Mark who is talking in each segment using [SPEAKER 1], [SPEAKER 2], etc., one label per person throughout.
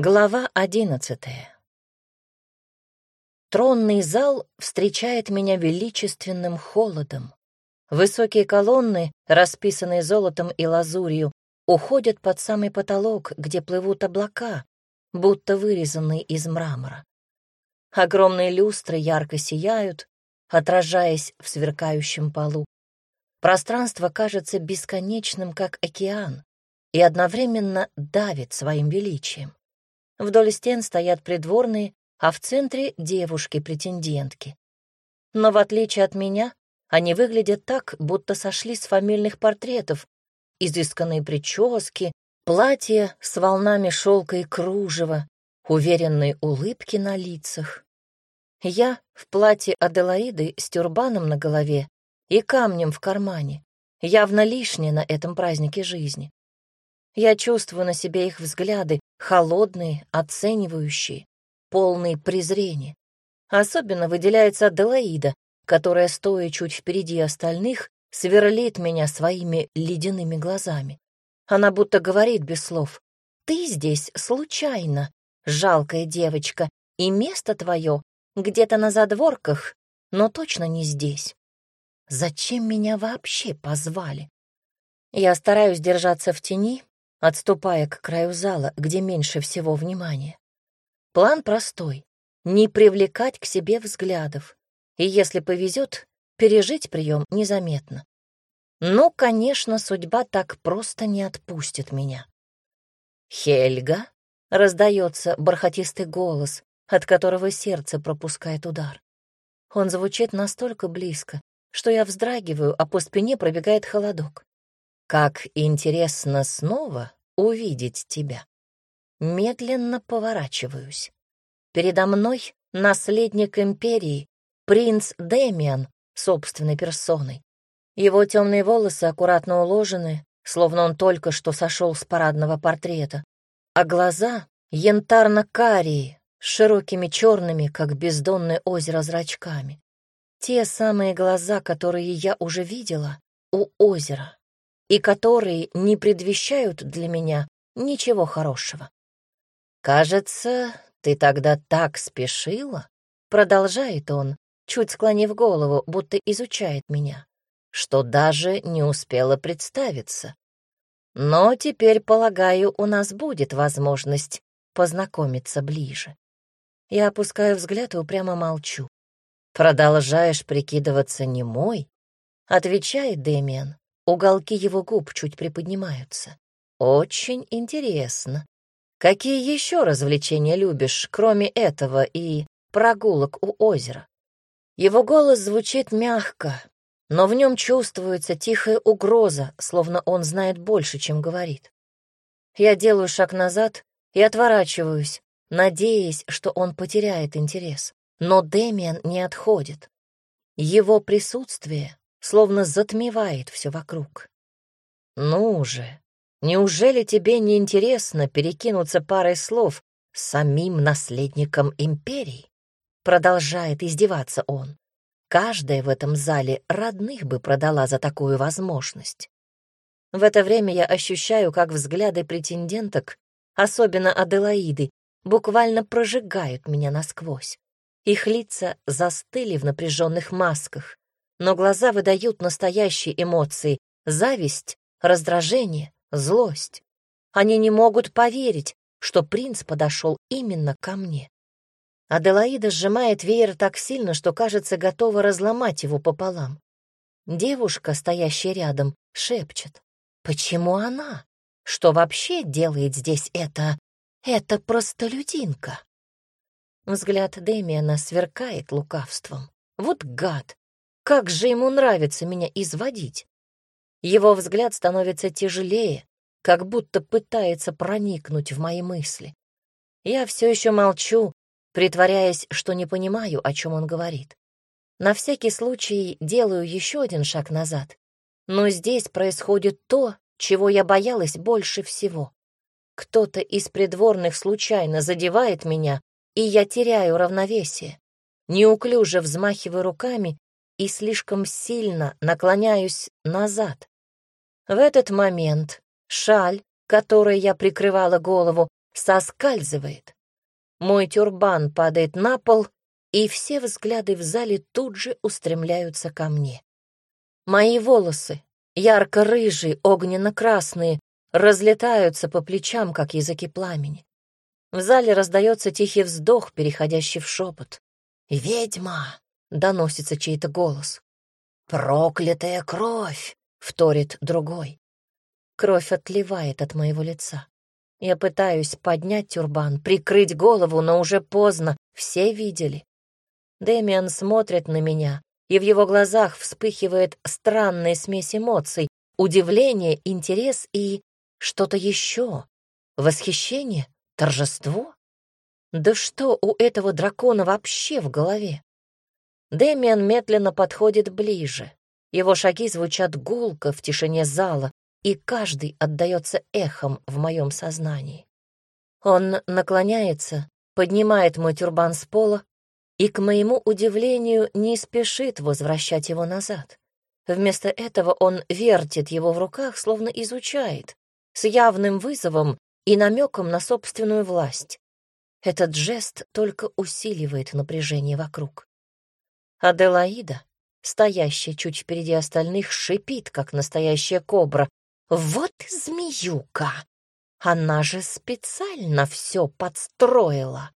[SPEAKER 1] Глава одиннадцатая. Тронный зал встречает меня величественным холодом. Высокие колонны, расписанные золотом и лазурью, уходят под самый потолок, где плывут облака, будто вырезанные из мрамора. Огромные люстры ярко сияют, отражаясь в сверкающем полу. Пространство кажется бесконечным, как океан, и одновременно давит своим величием. Вдоль стен стоят придворные, а в центре — девушки-претендентки. Но в отличие от меня, они выглядят так, будто сошли с фамильных портретов, изысканные прически, платья с волнами шелка и кружева, уверенные улыбки на лицах. Я в платье Аделаиды с тюрбаном на голове и камнем в кармане, явно лишнее на этом празднике жизни. Я чувствую на себе их взгляды, холодные, оценивающие, полные презрения. Особенно выделяется Аделаида, которая, стоя чуть впереди остальных, сверлит меня своими ледяными глазами. Она будто говорит без слов. «Ты здесь случайно, жалкая девочка, и место твое где-то на задворках, но точно не здесь. Зачем меня вообще позвали?» Я стараюсь держаться в тени, отступая к краю зала, где меньше всего внимания. План простой — не привлекать к себе взглядов, и, если повезет, пережить прием незаметно. Но, конечно, судьба так просто не отпустит меня. «Хельга?» — раздается бархатистый голос, от которого сердце пропускает удар. Он звучит настолько близко, что я вздрагиваю, а по спине пробегает холодок. Как интересно снова увидеть тебя. Медленно поворачиваюсь. Передо мной наследник империи, принц Дэмиан, собственной персоной. Его темные волосы аккуратно уложены, словно он только что сошел с парадного портрета, а глаза янтарно-карие, широкими черными, как бездонное озеро, зрачками. Те самые глаза, которые я уже видела у озера и которые не предвещают для меня ничего хорошего. «Кажется, ты тогда так спешила», — продолжает он, чуть склонив голову, будто изучает меня, что даже не успела представиться. Но теперь, полагаю, у нас будет возможность познакомиться ближе. Я опускаю взгляд и упрямо молчу. «Продолжаешь прикидываться немой?» — отвечает Дэмиан, Уголки его губ чуть приподнимаются. Очень интересно. Какие еще развлечения любишь, кроме этого и прогулок у озера? Его голос звучит мягко, но в нем чувствуется тихая угроза, словно он знает больше, чем говорит. Я делаю шаг назад и отворачиваюсь, надеясь, что он потеряет интерес. Но Дэмиан не отходит. Его присутствие словно затмевает все вокруг. «Ну же, неужели тебе не интересно перекинуться парой слов с самим наследником империи?» Продолжает издеваться он. Каждая в этом зале родных бы продала за такую возможность. В это время я ощущаю, как взгляды претенденток, особенно Аделаиды, буквально прожигают меня насквозь. Их лица застыли в напряженных масках, но глаза выдают настоящие эмоции — зависть, раздражение, злость. Они не могут поверить, что принц подошел именно ко мне. Аделаида сжимает веер так сильно, что, кажется, готова разломать его пополам. Девушка, стоящая рядом, шепчет. «Почему она? Что вообще делает здесь это... это простолюдинка?» Взгляд Дэмиана сверкает лукавством. Вот гад! Как же ему нравится меня изводить. Его взгляд становится тяжелее, как будто пытается проникнуть в мои мысли. Я все еще молчу, притворяясь, что не понимаю, о чем он говорит. На всякий случай делаю еще один шаг назад. Но здесь происходит то, чего я боялась больше всего. Кто-то из придворных случайно задевает меня, и я теряю равновесие. Неуклюже взмахиваю руками и слишком сильно наклоняюсь назад. В этот момент шаль, которой я прикрывала голову, соскальзывает. Мой тюрбан падает на пол, и все взгляды в зале тут же устремляются ко мне. Мои волосы, ярко-рыжие, огненно-красные, разлетаются по плечам, как языки пламени. В зале раздается тихий вздох, переходящий в шепот. «Ведьма!» — доносится чей-то голос. «Проклятая кровь!» — вторит другой. Кровь отливает от моего лица. Я пытаюсь поднять тюрбан, прикрыть голову, но уже поздно, все видели. Дэмиан смотрит на меня, и в его глазах вспыхивает странная смесь эмоций, удивление, интерес и что-то еще. Восхищение? Торжество? Да что у этого дракона вообще в голове? Дэмиан медленно подходит ближе. Его шаги звучат гулко в тишине зала, и каждый отдается эхом в моем сознании. Он наклоняется, поднимает мой тюрбан с пола и, к моему удивлению, не спешит возвращать его назад. Вместо этого он вертит его в руках, словно изучает, с явным вызовом и намеком на собственную власть. Этот жест только усиливает напряжение вокруг. Аделаида, стоящая чуть впереди остальных, шипит, как настоящая кобра. «Вот змеюка! Она же специально все подстроила!»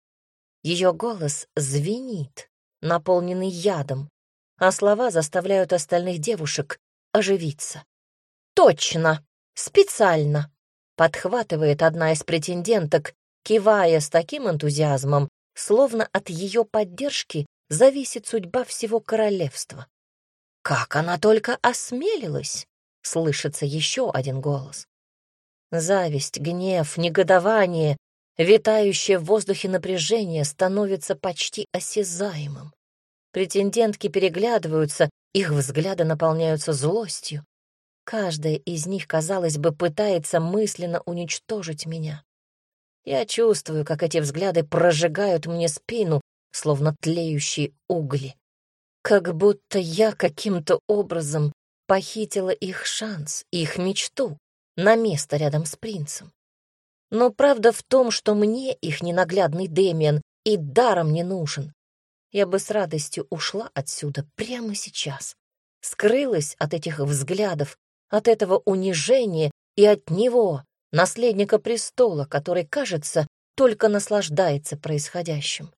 [SPEAKER 1] Ее голос звенит, наполненный ядом, а слова заставляют остальных девушек оживиться. «Точно! Специально!» — подхватывает одна из претенденток, кивая с таким энтузиазмом, словно от ее поддержки зависит судьба всего королевства. «Как она только осмелилась!» — слышится еще один голос. Зависть, гнев, негодование Витающее в воздухе напряжение становится почти осязаемым. Претендентки переглядываются, их взгляды наполняются злостью. Каждая из них, казалось бы, пытается мысленно уничтожить меня. Я чувствую, как эти взгляды прожигают мне спину, словно тлеющие угли. Как будто я каким-то образом похитила их шанс, их мечту на место рядом с принцем. Но правда в том, что мне их ненаглядный Дэмиан и даром не нужен. Я бы с радостью ушла отсюда прямо сейчас. Скрылась от этих взглядов, от этого унижения и от него, наследника престола, который, кажется, только наслаждается происходящим.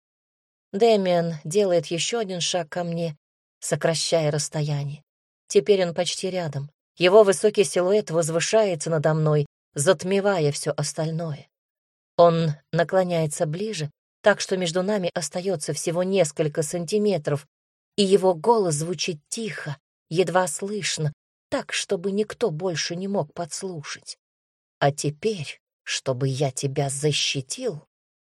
[SPEAKER 1] Дэмиан делает еще один шаг ко мне, сокращая расстояние. Теперь он почти рядом. Его высокий силуэт возвышается надо мной, затмевая все остальное. Он наклоняется ближе, так что между нами остается всего несколько сантиметров, и его голос звучит тихо, едва слышно, так, чтобы никто больше не мог подслушать. А теперь, чтобы я тебя защитил,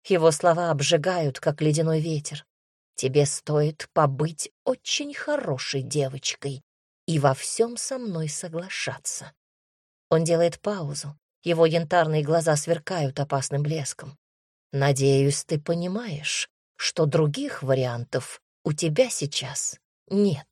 [SPEAKER 1] его слова обжигают, как ледяной ветер. Тебе стоит побыть очень хорошей девочкой и во всем со мной соглашаться. Он делает паузу, его янтарные глаза сверкают опасным блеском. «Надеюсь, ты понимаешь, что других вариантов у тебя сейчас нет».